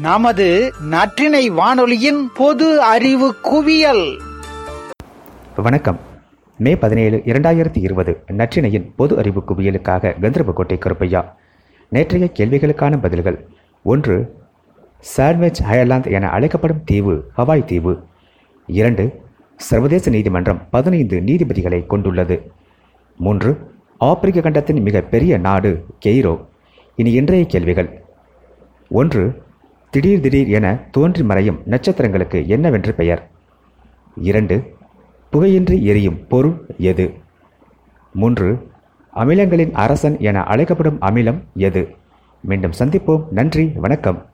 நமது நற்றினை வானொலியின் பொது அறிவு குவியல். வணக்கம். மே பதினேழு இரண்டாயிரத்தி இருபது நற்றினையின் பொது அறிவு குவியலுக்காக கந்தரபக்கோட்டை கருப்பையா நேற்றைய கேள்விகளுக்கான பதில்கள். ஒன்று சாண்ட்விச் அயர்லாந்து என அழைக்கப்படும் தீவு ஹவாய் தீவு. இரண்டு சர்வதேச நீதிமன்றம் பதினைந்து நீதிபதிகளை கொண்டுள்ளது. மூன்று ஆப்பிரிக்க கண்டத்தின் மிக பெரிய நாடு கெய்ரோ. இனி இன்றைய கேள்விகள். ஒன்று திடீர் திடீர் என தோன்றி மறையும் நட்சத்திரங்களுக்கு என்னவென்று பெயர்? இரண்டு புகையின்றி எரியும் பொருள் எது? மூன்று அமிலங்களின் அரசன் என அழைக்கப்படும் அமிலம் எது? மீண்டும் சந்திப்போம். நன்றி வணக்கம்.